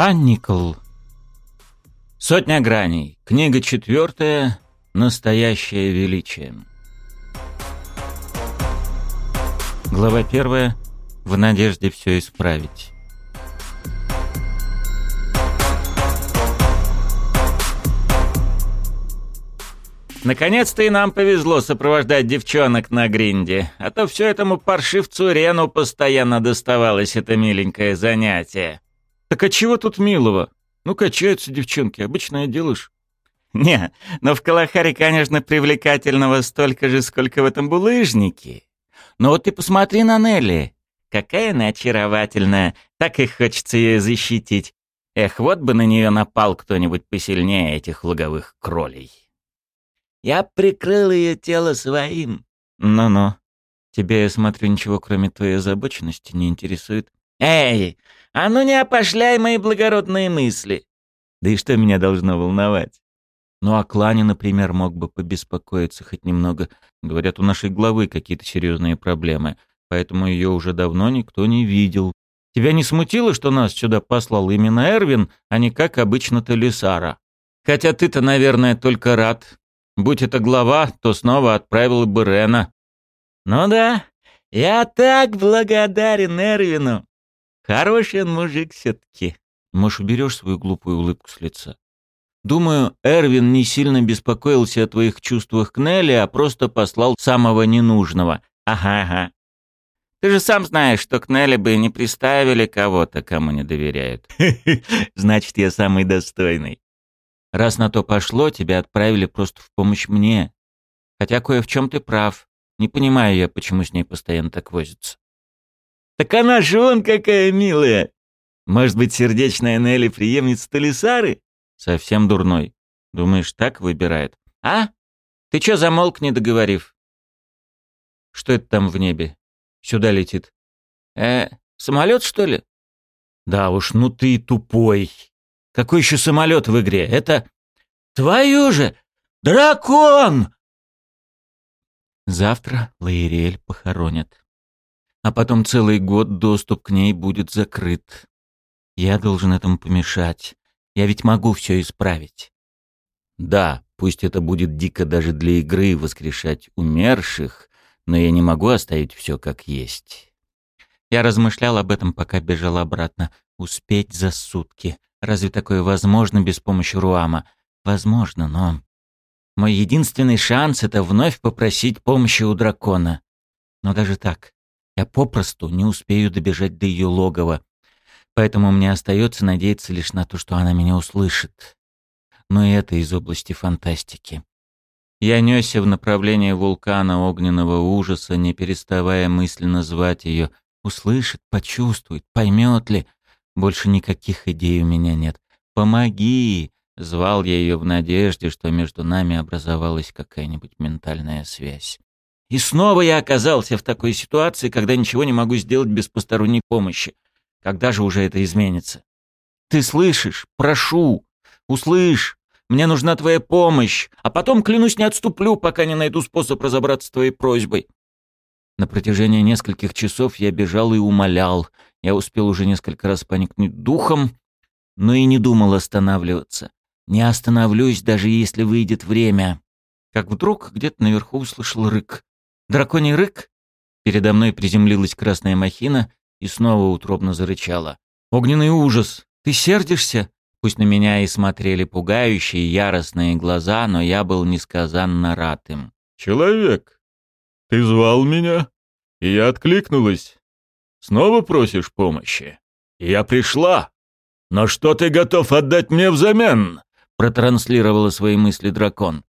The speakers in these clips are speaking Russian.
А. Никол. Сотня граней. Книга четвертая. Настоящее величие. Глава первая. В надежде все исправить. Наконец-то и нам повезло сопровождать девчонок на гринде, а то все этому паршивцу Рену постоянно доставалось это миленькое занятие. Так а чего тут милого? Ну, качаются девчонки, обычное дело ж. Не, но в Калахаре, конечно, привлекательного столько же, сколько в этом булыжнике. Но вот ты посмотри на Нелли. Какая она очаровательная, так и хочется ее защитить. Эх, вот бы на нее напал кто-нибудь посильнее этих луговых кролей. Я прикрыл ее тело своим. Ну-ну. Тебя, я смотрю, ничего кроме твоей озабоченности не интересует. Эй, а ну не опошляй мои благородные мысли. Да и что меня должно волновать? Ну, о клане, например, мог бы побеспокоиться хоть немного. Говорят, у нашей главы какие-то серьезные проблемы, поэтому ее уже давно никто не видел. Тебя не смутило, что нас сюда послал именно Эрвин, а не, как обычно, Талисара? Хотя ты-то, наверное, только рад. Будь это глава, то снова отправил бы Рена. Ну да, я так благодарен Эрвину. Хороший он мужик все-таки. Может, уберешь свою глупую улыбку с лица? Думаю, Эрвин не сильно беспокоился о твоих чувствах к Нелли, а просто послал самого ненужного. Ага, ага. Ты же сам знаешь, что к Нелли бы не приставили кого-то, кому не доверяют. Значит, я самый достойный. Раз на то пошло, тебя отправили просто в помощь мне. Хотя кое в чем ты прав. Не понимаю я, почему с ней постоянно так возятся. Так она же он какая милая. Может быть, сердечная Нелли преемница Талисары? Совсем дурной. Думаешь, так выбирает? А? Ты чё замолк, не договорив? Что это там в небе? Сюда летит. Э, самолет что ли? Да уж, ну ты тупой. Какой еще самолет в игре? Это... Твою же! Дракон! Завтра Лаириэль похоронят а потом целый год доступ к ней будет закрыт. Я должен этому помешать. Я ведь могу все исправить. Да, пусть это будет дико даже для игры воскрешать умерших, но я не могу оставить все как есть. Я размышлял об этом, пока бежал обратно. Успеть за сутки. Разве такое возможно без помощи Руама? Возможно, но... Мой единственный шанс — это вновь попросить помощи у дракона. Но даже так, я попросту не успею добежать до ее логова, поэтому мне остается надеяться лишь на то, что она меня услышит. Но и это из области фантастики. Я несся в направлении вулкана огненного ужаса, не переставая мысленно звать ее. Услышит, почувствует, поймет ли. Больше никаких идей у меня нет. «Помоги!» — звал я ее в надежде, что между нами образовалась какая-нибудь ментальная связь. И снова я оказался в такой ситуации, когда ничего не могу сделать без посторонней помощи. Когда же уже это изменится? Ты слышишь? Прошу. Услышь. Мне нужна твоя помощь. А потом, клянусь, не отступлю, пока не найду способ разобраться с твоей просьбой. На протяжении нескольких часов я бежал и умолял. Я успел уже несколько раз поникнуть духом, но и не думал останавливаться. Не остановлюсь, даже если выйдет время. Как вдруг где-то наверху услышал рык. Драконий рык? Передо мной приземлилась красная махина и снова утробно зарычала. «Огненный ужас! Ты сердишься?» Пусть на меня и смотрели пугающие, яростные глаза, но я был несказанно рад им. «Человек, ты звал меня, и я откликнулась. Снова просишь помощи? Я пришла. Но что ты готов отдать мне взамен?» протранслировала свои мысли дракон.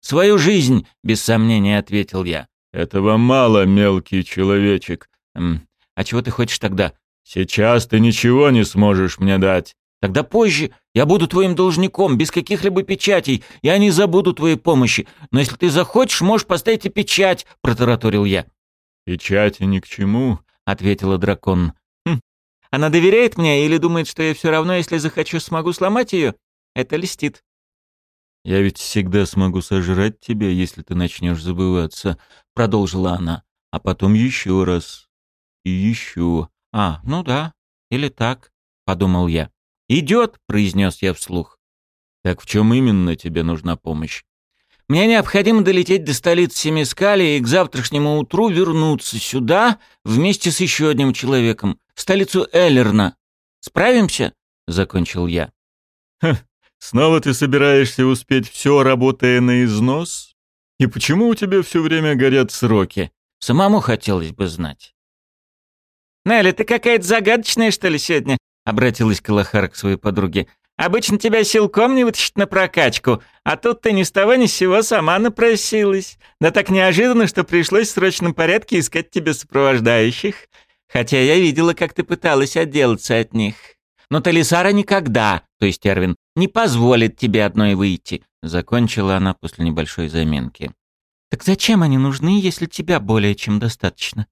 «Свою жизнь», — без сомнения ответил я. «Этого мало, мелкий человечек». «А чего ты хочешь тогда?» «Сейчас ты ничего не сможешь мне дать». «Тогда позже. Я буду твоим должником, без каких-либо печатей. Я не забуду твоей помощи. Но если ты захочешь, можешь поставить и печать», — протараторил я. «Печати ни к чему», — ответила дракон. «Хм. Она доверяет мне или думает, что я все равно, если захочу, смогу сломать ее? Это льстит». «Я ведь всегда смогу сожрать тебя, если ты начнешь забываться», — продолжила она. «А потом еще раз. И еще. А, ну да. Или так», — подумал я. «Идет», — произнес я вслух. «Так в чем именно тебе нужна помощь?» «Мне необходимо долететь до столицы Семискали и к завтрашнему утру вернуться сюда вместе с еще одним человеком, в столицу Эллерна. Справимся?» — закончил я. «Ха, снова ты собираешься успеть все, работая на износ? И почему у тебя все время горят сроки?» «Самому хотелось бы знать». «Нелли, ты какая-то загадочная, что ли, сегодня?» — обратилась Калахар к своей подруге. «Обычно тебя силком не вытащить на прокачку, а тут ты ни с того ни с сего сама напросилась. Да так неожиданно, что пришлось в срочном порядке искать тебе сопровождающих. Хотя я видела, как ты пыталась отделаться от них. Но Талисара никогда, то есть Эрвин, не позволит тебе одной выйти», — закончила она после небольшой заминки. «Так зачем они нужны, если тебя более чем достаточно?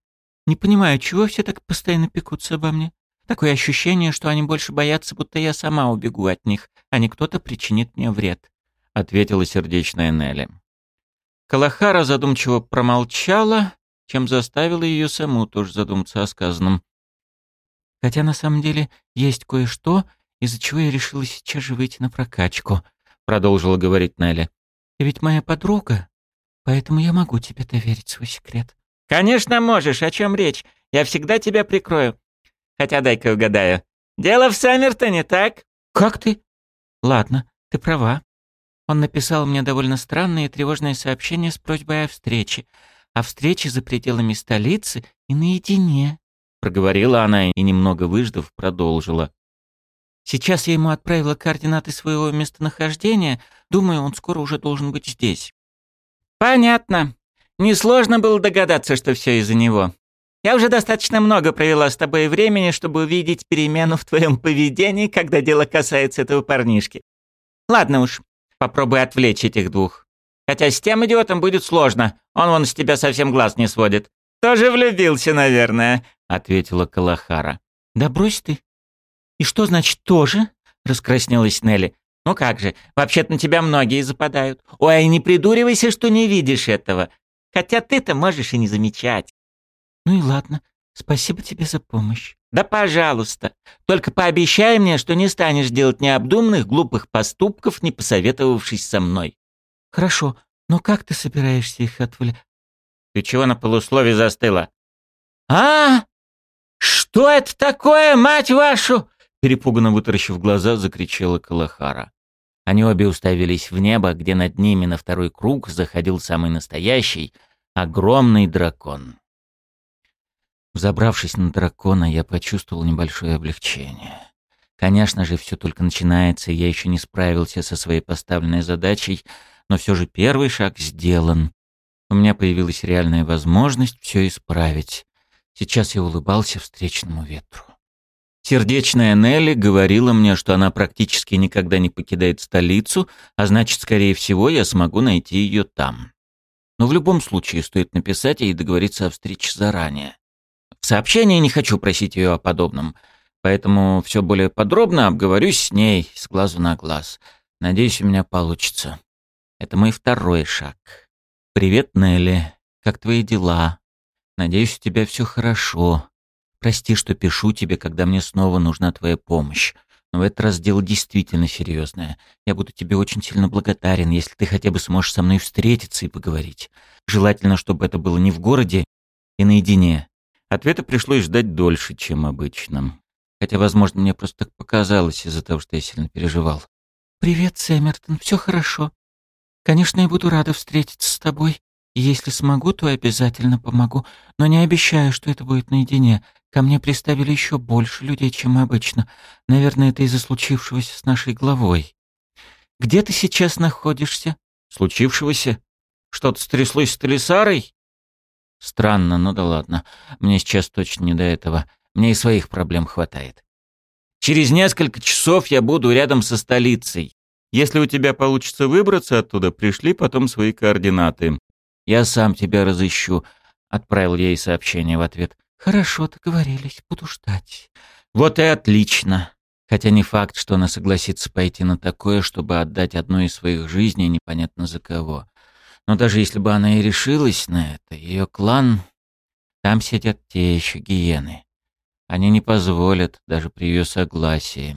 Не понимаю, чего все так постоянно пекутся обо мне?» Такое ощущение, что они больше боятся, будто я сама убегу от них, а не кто-то причинит мне вред», — ответила сердечная Нелли. Калахара задумчиво промолчала, чем заставила ее саму тоже задуматься о сказанном. «Хотя на самом деле есть кое-что, из-за чего я решила сейчас же выйти на прокачку», — продолжила говорить Нелли. «Ты ведь моя подруга, поэтому я могу тебе доверить свой секрет». «Конечно можешь, о чем речь? Я всегда тебя прикрою. Хотя дай-ка угадаю. Дело в Саммертоне, так? Как ты? Ладно, ты права. Он написал мне довольно странное и тревожное сообщение с просьбой о встрече. О встрече за пределами столицы и наедине. Проговорила она и, немного выждав, продолжила. Сейчас я ему отправила координаты своего местонахождения. Думаю, он скоро уже должен быть здесь. Понятно. Несложно было догадаться, что все из-за него. Я уже достаточно много провела с тобой времени, чтобы увидеть перемену в твоем поведении, когда дело касается этого парнишки. Ладно уж, попробуй отвлечь этих двух. Хотя с тем идиотом будет сложно, он вон с тебя совсем глаз не сводит. Тоже влюбился, наверное», — ответила Калахара. «Да брось ты. И что значит «тоже»?» — раскраснелась Нелли. «Ну как же, вообще-то на тебя многие западают. Ой, не придуривайся, что не видишь этого. Хотя ты-то можешь и не замечать». Ну и ладно. Спасибо тебе за помощь. Да пожалуйста. Только пообещай мне, что не станешь делать необдуманных, глупых поступков, не посоветовавшись со мной. Хорошо, но как ты собираешься их отвлечь? Ты чего на полуслове застыла? А? Что это такое, мать вашу? Перепуганно вытаращив глаза, закричала Калахара. Они обе уставились в небо, где над ними на второй круг заходил самый настоящий, огромный дракон. Взобравшись на дракона, я почувствовал небольшое облегчение. Конечно же, все только начинается, и я еще не справился со своей поставленной задачей, но все же первый шаг сделан. У меня появилась реальная возможность все исправить. Сейчас я улыбался встречному ветру. Сердечная Нелли говорила мне, что она практически никогда не покидает столицу, а значит, скорее всего, я смогу найти ее там. Но в любом случае стоит написать ей и договориться о встрече заранее. В сообщении не хочу просить ее о подобном, поэтому все более подробно обговорюсь с ней с глазу на глаз. Надеюсь, у меня получится. Это мой второй шаг. «Привет, Нелли. Как твои дела? Надеюсь, у тебя все хорошо. Прости, что пишу тебе, когда мне снова нужна твоя помощь. Но в этот раз дело действительно серьезное. Я буду тебе очень сильно благодарен, если ты хотя бы сможешь со мной встретиться и поговорить. Желательно, чтобы это было не в городе и наедине. Ответа пришлось ждать дольше, чем обычно. Хотя, возможно, мне просто так показалось из-за того, что я сильно переживал. «Привет, Сэммертон, все хорошо. Конечно, я буду рада встретиться с тобой. И если смогу, то обязательно помогу. Но не обещаю, что это будет наедине. Ко мне приставили еще больше людей, чем обычно. Наверное, это из-за случившегося с нашей главой. Где ты сейчас находишься?» «Случившегося? Что-то стряслось с Талисарой?» Странно, ну да ладно. Мне сейчас точно не до этого. Мне и своих проблем хватает. Через несколько часов я буду рядом со столицей. Если у тебя получится выбраться оттуда, пришли потом свои координаты. Я сам тебя разыщу. Отправил ей сообщение в ответ. Хорошо, договорились, буду ждать. Вот и отлично. Хотя не факт, что она согласится пойти на такое, чтобы отдать одну из своих жизней непонятно за кого. Но даже если бы она и решилась на это, ее клан... Там сидят те еще гиены. Они не позволят, даже при ее согласии.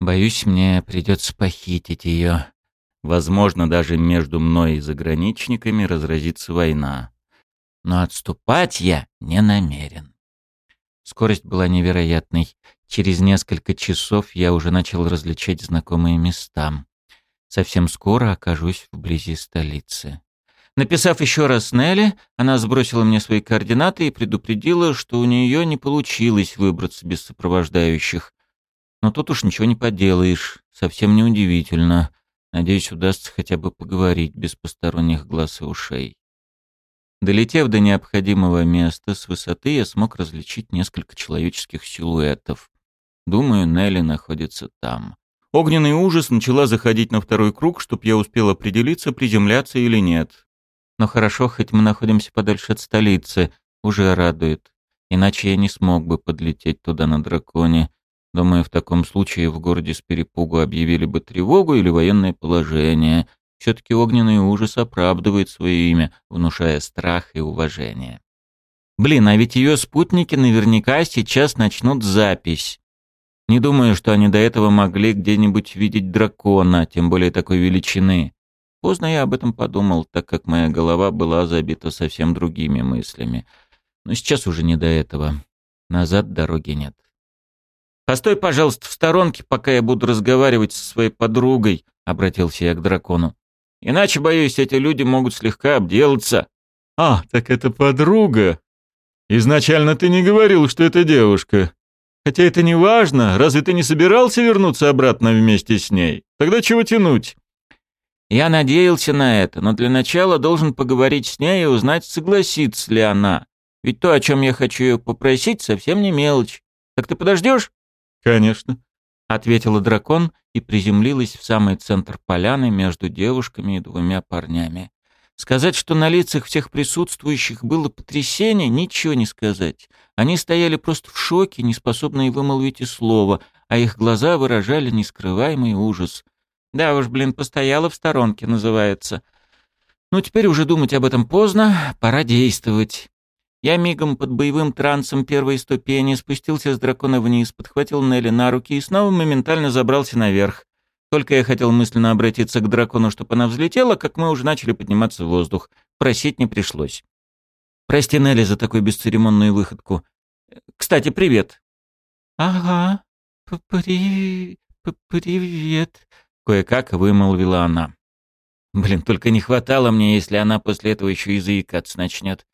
Боюсь, мне придется похитить ее. Возможно, даже между мной и заграничниками разразится война. Но отступать я не намерен. Скорость была невероятной. Через несколько часов я уже начал различать знакомые места. Совсем скоро окажусь вблизи столицы. Написав еще раз Нелли, она сбросила мне свои координаты и предупредила, что у нее не получилось выбраться без сопровождающих. Но тут уж ничего не поделаешь, совсем неудивительно. Надеюсь, удастся хотя бы поговорить без посторонних глаз и ушей. Долетев до необходимого места, с высоты я смог различить несколько человеческих силуэтов. Думаю, Нелли находится там. Огненный ужас начала заходить на второй круг, чтоб я успел определиться, приземляться или нет. Но хорошо, хоть мы находимся подальше от столицы, уже радует. Иначе я не смог бы подлететь туда на драконе. Думаю, в таком случае в городе с перепугу объявили бы тревогу или военное положение. Все-таки огненный ужас оправдывает свое имя, внушая страх и уважение. Блин, а ведь ее спутники наверняка сейчас начнут запись. Не думаю, что они до этого могли где-нибудь видеть дракона, тем более такой величины. Поздно я об этом подумал, так как моя голова была забита совсем другими мыслями. Но сейчас уже не до этого. Назад дороги нет. «Постой, пожалуйста, в сторонке, пока я буду разговаривать со своей подругой», — обратился я к дракону. «Иначе, боюсь, эти люди могут слегка обделаться». «А, так это подруга. Изначально ты не говорил, что это девушка. Хотя это не важно. Разве ты не собирался вернуться обратно вместе с ней? Тогда чего тянуть?» Я надеялся на это, но для начала должен поговорить с ней и узнать, согласится ли она. Ведь то, о чем я хочу ее попросить, совсем не мелочь. Так ты подождешь? «Конечно», — ответила дракон и приземлилась в самый центр поляны между девушками и двумя парнями. Сказать, что на лицах всех присутствующих было потрясение, ничего не сказать. Они стояли просто в шоке, не способные вымолвить и слова, а их глаза выражали нескрываемый ужас. Да уж, блин, постояла в сторонке, называется. Ну, теперь уже думать об этом поздно, пора действовать. Я мигом под боевым трансом первой ступени спустился с дракона вниз, подхватил Нелли на руки и снова моментально забрался наверх. Только я хотел мысленно обратиться к дракону, чтобы она взлетела, как мы уже начали подниматься в воздух. Просить не пришлось. Прости, Нелли, за такую бесцеремонную выходку. Кстати, привет. Ага, при... привет, кое-как вымолвила она. Блин, только не хватало мне, если она после этого еще и заикаться начнет.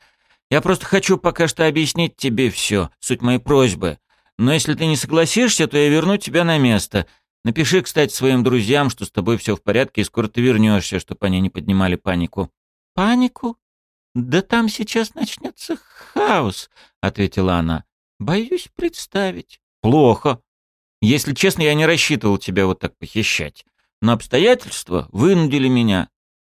Я просто хочу пока что объяснить тебе все, суть моей просьбы. Но если ты не согласишься, то я верну тебя на место. Напиши, кстати, своим друзьям, что с тобой все в порядке, и скоро ты вернешься, чтобы они не поднимали панику». «Панику? Да там сейчас начнется хаос», — ответила она. «Боюсь представить». «Плохо. Если честно, я не рассчитывал тебя вот так похищать. Но обстоятельства вынудили меня.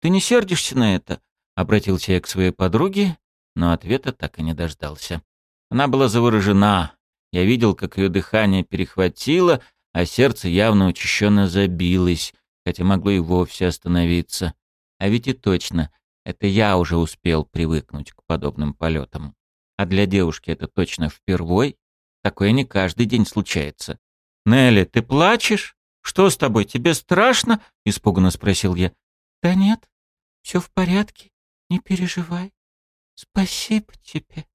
Ты не сердишься на это?» Обратился я к своей подруге, но ответа так и не дождался. Она была заворожена. Я видел, как ее дыхание перехватило, а сердце явно учащенно забилось, хотя могло и вовсе остановиться. А ведь и точно, это я уже успел привыкнуть к подобным полетам. А для девушки это точно впервой. Такое не каждый день случается. «Нелли, ты плачешь? Что с тобой, тебе страшно?» — испуганно спросил я. «Да нет, все в порядке, не переживай». «Спасибо тебе».